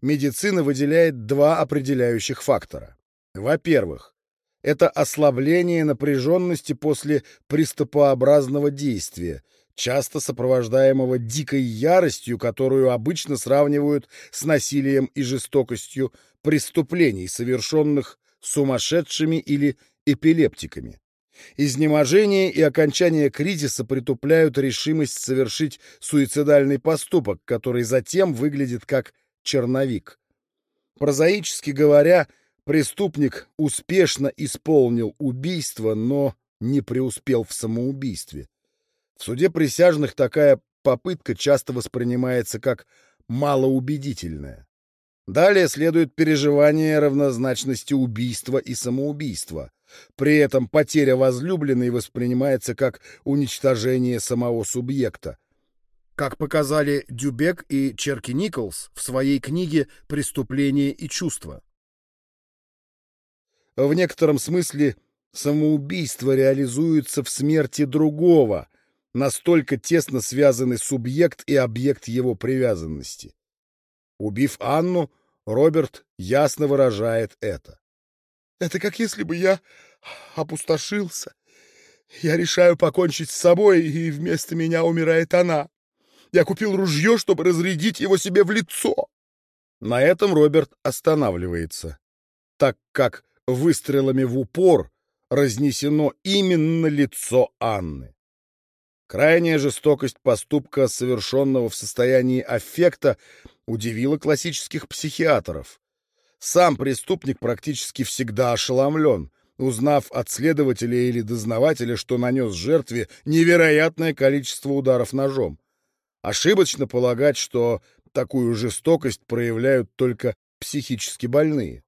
медицина выделяет два определяющих фактора. Во-первых, это ослабление напряженности после приступообразного действия, часто сопровождаемого дикой яростью, которую обычно сравнивают с насилием и жестокостью преступлений, совершенных сумасшедшими или эпилептиками. Изнеможение и окончание кризиса притупляют решимость совершить суицидальный поступок, который затем выглядит как черновик. Прозаически говоря, преступник успешно исполнил убийство, но не преуспел в самоубийстве. В суде присяжных такая попытка часто воспринимается как малоубедительная. Далее следует переживание равнозначности убийства и самоубийства. При этом потеря возлюбленной воспринимается как уничтожение самого субъекта. Как показали Дюбек и Черки Николс в своей книге «Преступление и чувство». В некотором смысле самоубийство реализуется в смерти другого, настолько тесно связаны субъект и объект его привязанности. Убив Анну, Роберт ясно выражает это.
Это как если бы я опустошился. Я решаю покончить с собой, и вместо меня умирает она. Я купил ружье, чтобы разрядить его себе в лицо.
На этом Роберт останавливается, так как выстрелами в упор разнесено именно лицо Анны. Крайняя жестокость поступка, совершенного в состоянии аффекта, удивила классических психиатров. Сам преступник практически всегда ошеломлен, узнав от следователя или дознавателя, что нанес жертве невероятное количество ударов ножом. Ошибочно полагать, что такую жестокость проявляют только психически больные.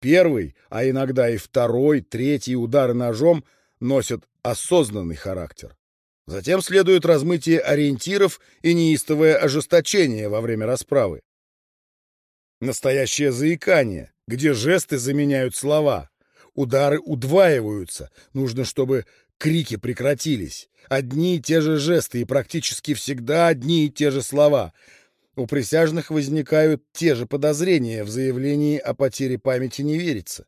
Первый, а иногда и второй, третий удары ножом носят осознанный характер. Затем следует размытие ориентиров и неистовое ожесточение во время расправы. Настоящее заикание, где жесты заменяют слова. Удары удваиваются. Нужно, чтобы крики прекратились. Одни и те же жесты и практически всегда одни и те же слова. У присяжных возникают те же подозрения, в заявлении о потере памяти не верится.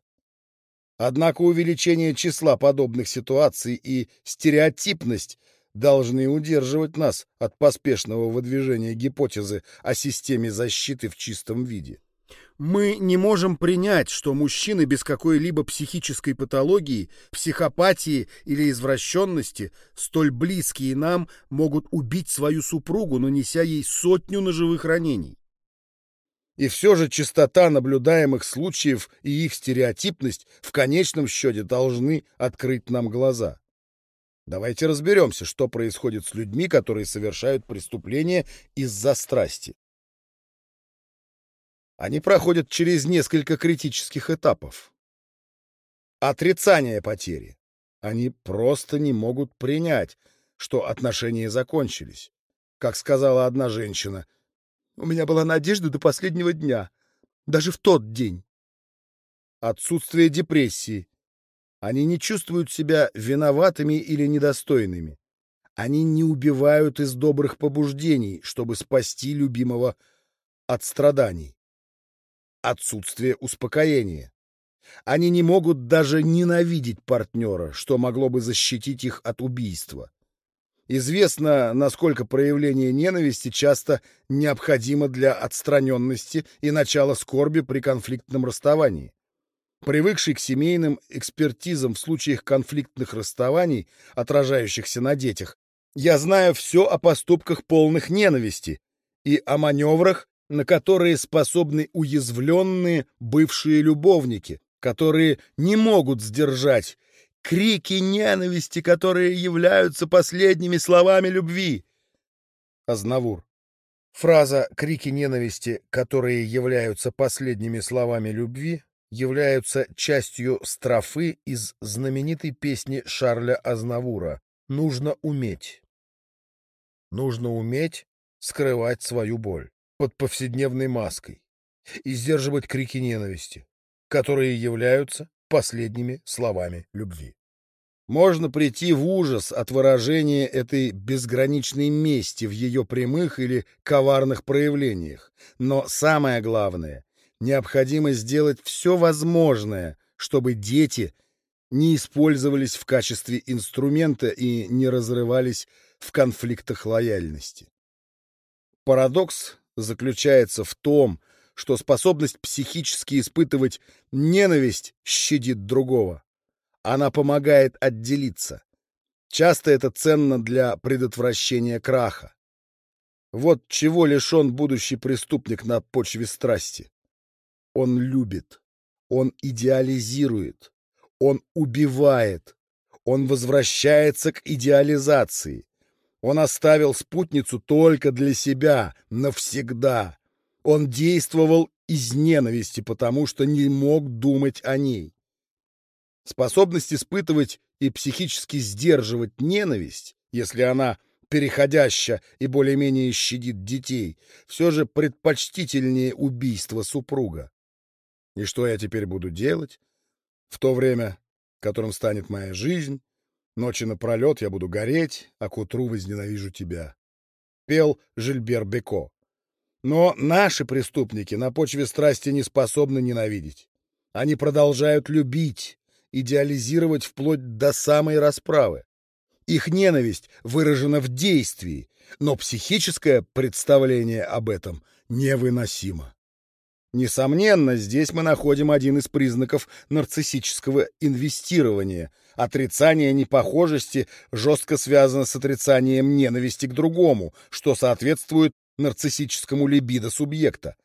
Однако увеличение числа подобных ситуаций и стереотипность должны удерживать нас от поспешного выдвижения гипотезы о системе защиты в чистом виде. Мы не можем принять, что мужчины без какой-либо психической патологии, психопатии или извращенности, столь близкие нам, могут убить свою супругу, нанеся ей сотню ножевых ранений. И все же частота наблюдаемых случаев и их стереотипность в конечном счете должны открыть нам глаза. Давайте разберемся, что происходит с людьми, которые совершают преступления из-за страсти. Они проходят через несколько критических этапов. Отрицание потери. Они просто не могут принять, что отношения закончились. Как сказала одна женщина, «У меня была надежда до последнего дня, даже в тот день». Отсутствие депрессии. Они не чувствуют себя виноватыми или недостойными. Они не убивают из добрых побуждений, чтобы спасти любимого от страданий. Отсутствие успокоения. Они не могут даже ненавидеть партнера, что могло бы защитить их от убийства. Известно, насколько проявление ненависти часто необходимо для отстраненности и начала скорби при конфликтном расставании. Привыкший к семейным экспертизам в случаях конфликтных расставаний, отражающихся на детях, я знаю все о поступках полных ненависти и о маневрах, на которые способны уязвленные бывшие любовники, которые не могут сдержать крики ненависти, которые являются последними словами любви. Азнавур. Фраза «крики ненависти, которые являются последними словами любви» являются частью строфы из знаменитой песни Шарля Азнавура «Нужно уметь». Нужно уметь скрывать свою боль под повседневной маской и сдерживать крики ненависти, которые являются последними словами любви. Можно прийти в ужас от выражения этой безграничной мести в ее прямых или коварных проявлениях, но самое главное — необходимо сделать все возможное, чтобы дети не использовались в качестве инструмента и не разрывались в конфликтах лояльности. Парадокс заключается в том, что способность психически испытывать ненависть щадит другого. Она помогает отделиться. Часто это ценно для предотвращения краха. Вот чего лишен будущий преступник на почве страсти. Он любит, он идеализирует, он убивает, он возвращается к идеализации. Он оставил спутницу только для себя, навсегда. Он действовал из ненависти, потому что не мог думать о ней. Способность испытывать и психически сдерживать ненависть, если она переходяща и более-менее щадит детей, все же предпочтительнее убийства супруга. И что я теперь буду делать? В то время, которым станет моя жизнь, ночи напролет я буду гореть, а к утру возненавижу тебя. Пел Жильбер Беко. Но наши преступники на почве страсти не способны ненавидеть. Они продолжают любить, идеализировать вплоть до самой расправы. Их ненависть выражена в действии, но психическое представление об этом невыносимо. Несомненно, здесь мы находим один из признаков нарциссического инвестирования. Отрицание непохожести жестко связано с отрицанием ненависти к другому, что соответствует нарциссическому либидо субъекта.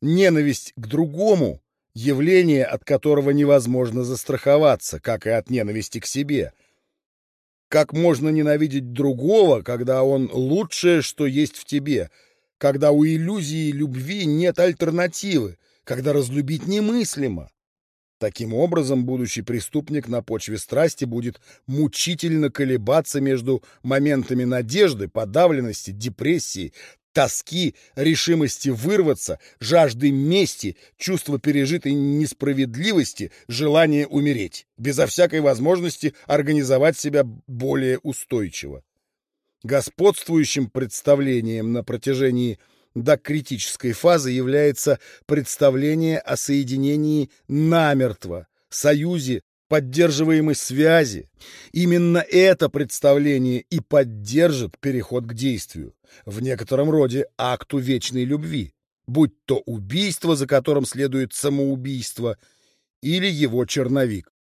Ненависть к другому — явление, от которого невозможно застраховаться, как и от ненависти к себе. Как можно ненавидеть другого, когда он лучшее, что есть в тебе — когда у иллюзии любви нет альтернативы, когда разлюбить немыслимо. Таким образом, будущий преступник на почве страсти будет мучительно колебаться между моментами надежды, подавленности, депрессии, тоски, решимости вырваться, жажды мести, чувства пережитой несправедливости, желания умереть, безо всякой возможности организовать себя более устойчиво. Господствующим представлением на протяжении до критической фазы является представление о соединении намертво, союзе, поддерживаемой связи. Именно это представление и поддержит переход к действию, в некотором роде акту вечной любви, будь то убийство, за которым следует самоубийство, или его черновик.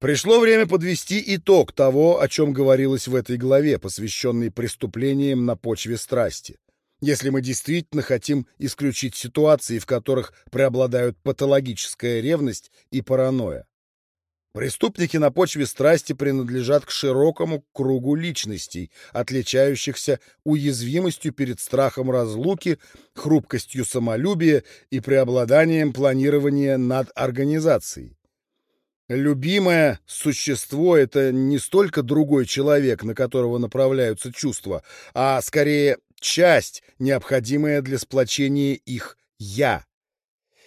Пришло время подвести итог того, о чем говорилось в этой главе, посвященной преступлениям на почве страсти. Если мы действительно хотим исключить ситуации, в которых преобладают патологическая ревность и паранойя. Преступники на почве страсти принадлежат к широкому кругу личностей, отличающихся уязвимостью перед страхом разлуки, хрупкостью самолюбия и преобладанием планирования над организацией. Любимое существо — это не столько другой человек, на которого направляются чувства, а скорее часть, необходимая для сплочения их «я».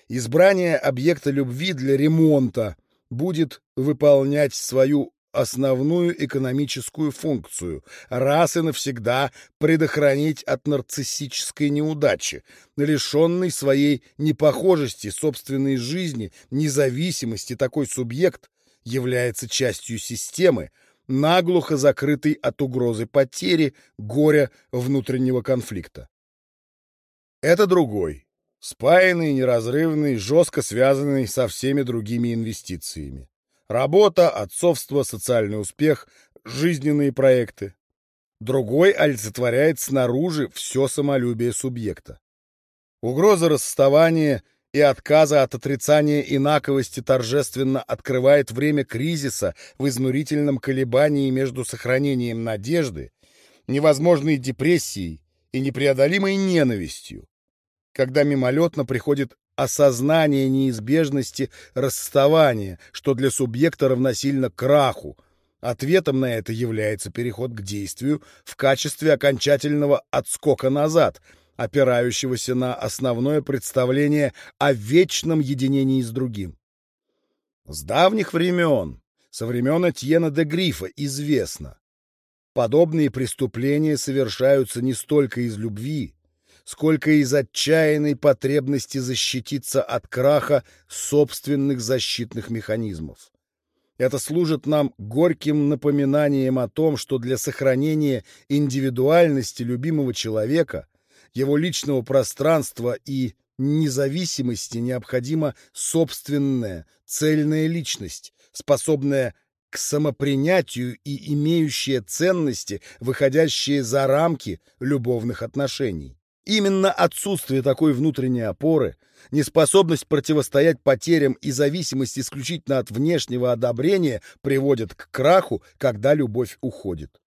Избрание объекта любви для ремонта будет выполнять свою основную экономическую функцию — раз и навсегда предохранить от нарциссической неудачи, лишенный своей непохожести собственной жизни, независимости такой субъект является частью системы, наглухо закрытой от угрозы потери, горя, внутреннего конфликта. Это другой, спаянный, неразрывный, жестко связанный со всеми другими инвестициями. Работа, отцовство, социальный успех, жизненные проекты. Другой олицетворяет снаружи все самолюбие субъекта. Угроза расставания и отказа от отрицания инаковости торжественно открывает время кризиса в изнурительном колебании между сохранением надежды, невозможной депрессией и непреодолимой ненавистью, когда мимолетно приходит осознание неизбежности расставания, что для субъекта равносильно краху. Ответом на это является переход к действию в качестве окончательного отскока назад – опирающегося на основное представление о вечном единении с другим. С давних времен, со времен Этьена де Грифа, известно, подобные преступления совершаются не столько из любви, сколько из отчаянной потребности защититься от краха собственных защитных механизмов. Это служит нам горьким напоминанием о том, что для сохранения индивидуальности любимого человека его личного пространства и независимости необходима собственная, цельная личность, способная к самопринятию и имеющая ценности, выходящие за рамки любовных отношений. Именно отсутствие такой внутренней опоры, неспособность противостоять потерям и зависимость исключительно от внешнего одобрения приводит к краху, когда любовь уходит.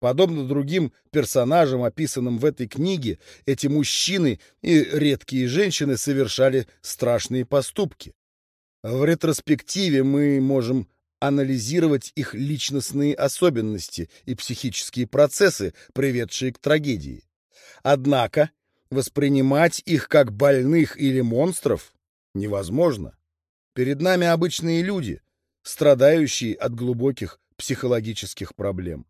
Подобно другим персонажам, описанным в этой книге, эти мужчины и редкие женщины совершали страшные поступки. В ретроспективе мы можем анализировать их личностные особенности и психические процессы, приведшие к трагедии. Однако воспринимать их как больных или монстров невозможно. Перед нами обычные люди, страдающие от глубоких психологических проблем.